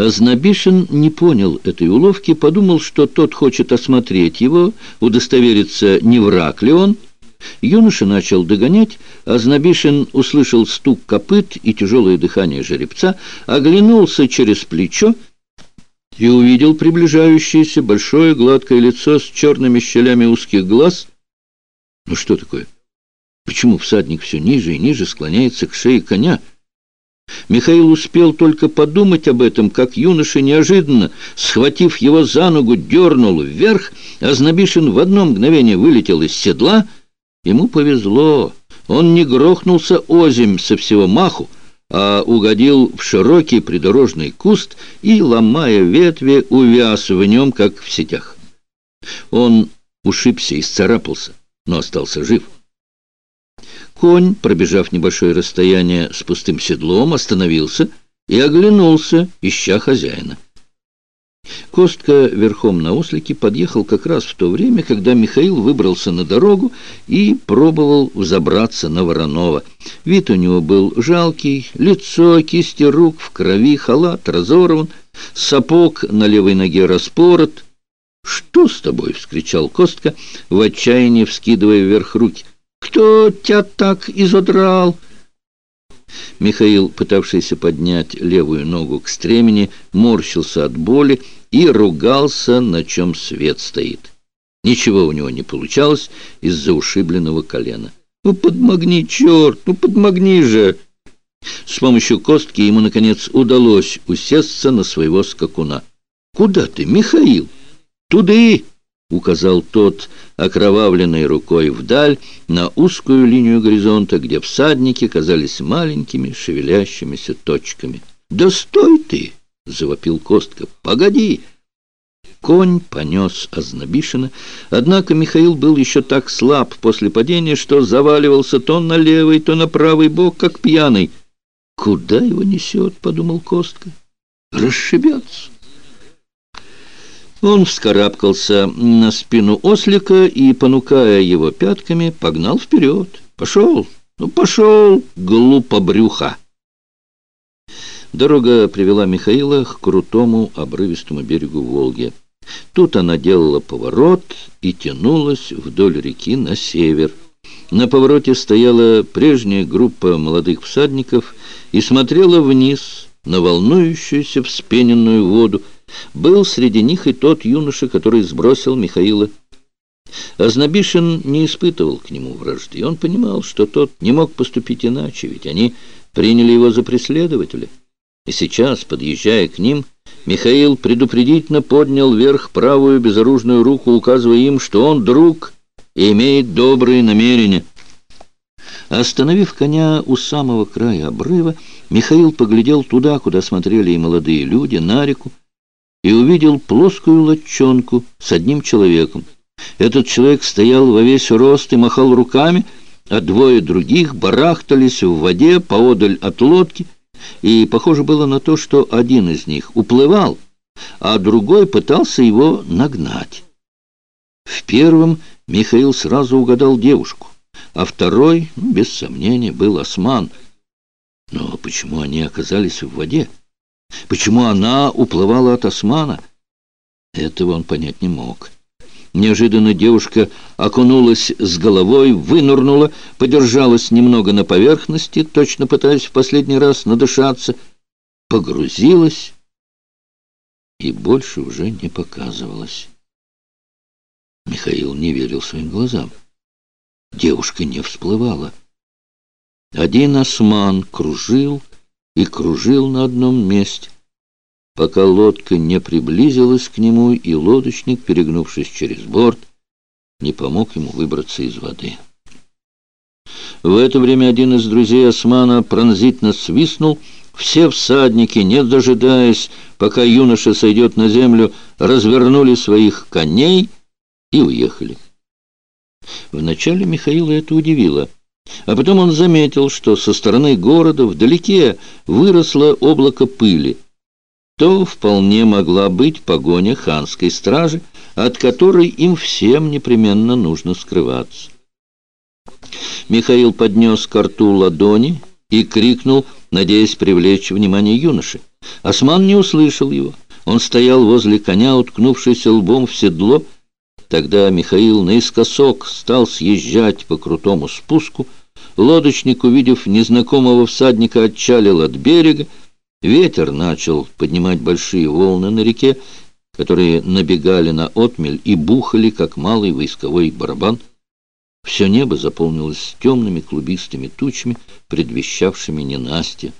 Азнабишин не понял этой уловки, подумал, что тот хочет осмотреть его, удостовериться, не враг ли он. Юноша начал догонять, Азнабишин услышал стук копыт и тяжелое дыхание жеребца, оглянулся через плечо и увидел приближающееся большое гладкое лицо с черными щелями узких глаз. Ну что такое? Почему всадник все ниже и ниже склоняется к шее коня? Михаил успел только подумать об этом, как юноша неожиданно, схватив его за ногу, дернул вверх, а Знобишин в одно мгновение вылетел из седла. Ему повезло. Он не грохнулся озимь со всего маху, а угодил в широкий придорожный куст и, ломая ветви, увяз в нем, как в сетях. Он ушибся и сцарапался, но остался жив. Конь, пробежав небольшое расстояние с пустым седлом, остановился и оглянулся, ища хозяина. Костка верхом на ослике подъехал как раз в то время, когда Михаил выбрался на дорогу и пробовал взобраться на Воронова. Вид у него был жалкий, лицо, кисти рук в крови, халат разорван, сапог на левой ноге распорот. «Что с тобой?» — вскричал Костка, в отчаянии вскидывая вверх руки. Кто тебя так изодрал?» Михаил, пытавшийся поднять левую ногу к стремени, морщился от боли и ругался, на чем свет стоит. Ничего у него не получалось из-за ушибленного колена. «Ну, подмогни, черт! Ну, подмогни же!» С помощью костки ему, наконец, удалось усесться на своего скакуна. «Куда ты, Михаил?» «Туды!» — указал тот окровавленной рукой вдаль на узкую линию горизонта, где всадники казались маленькими шевелящимися точками. «Да стой ты!» — завопил Костка. «Погоди!» Конь понес Ознобишина, однако Михаил был еще так слаб после падения, что заваливался то на левый, то на правый бок, как пьяный. «Куда его несет?» — подумал Костка. «Расшибется!» Он вскарабкался на спину ослика и, понукая его пятками, погнал вперед. «Пошел! Ну, пошел, глупо брюха!» Дорога привела Михаила к крутому обрывистому берегу Волги. Тут она делала поворот и тянулась вдоль реки на север. На повороте стояла прежняя группа молодых всадников и смотрела вниз на волнующуюся вспененную воду, был среди них и тот юноша, который сбросил Михаила. Ознобишин не испытывал к нему вражды. Он понимал, что тот не мог поступить иначе, ведь они приняли его за преследователя. И сейчас, подъезжая к ним, Михаил предупредительно поднял вверх правую безоружную руку, указывая им, что он друг и имеет добрые намерения. Остановив коня у самого края обрыва, Михаил поглядел туда, куда смотрели и молодые люди, на реку, и увидел плоскую лодчонку с одним человеком. Этот человек стоял во весь рост и махал руками, а двое других барахтались в воде поодаль от лодки, и похоже было на то, что один из них уплывал, а другой пытался его нагнать. В первом Михаил сразу угадал девушку, а второй, ну, без сомнения, был осман. Но почему они оказались в воде? Почему она уплывала от османа? Этого он понять не мог. Неожиданно девушка окунулась с головой, вынырнула, подержалась немного на поверхности, точно пытаясь в последний раз надышаться, погрузилась и больше уже не показывалась. Михаил не верил своим глазам. Девушка не всплывала. Один осман кружил, и кружил на одном месте, пока лодка не приблизилась к нему, и лодочник, перегнувшись через борт, не помог ему выбраться из воды. В это время один из друзей Османа пронзительно свистнул. Все всадники, не дожидаясь, пока юноша сойдет на землю, развернули своих коней и уехали. Вначале Михаила это удивило — а потом он заметил, что со стороны города вдалеке выросло облако пыли. То вполне могла быть погоня ханской стражи, от которой им всем непременно нужно скрываться. Михаил поднес к рту ладони и крикнул, надеясь привлечь внимание юноши. Осман не услышал его. Он стоял возле коня, уткнувшийся лбом в седло. Тогда Михаил наискосок стал съезжать по крутому спуску. Лодочник, увидев незнакомого всадника, отчалил от берега. Ветер начал поднимать большие волны на реке, которые набегали на отмель и бухали, как малый войсковой барабан. Все небо заполнилось темными клубистыми тучами, предвещавшими ненастье.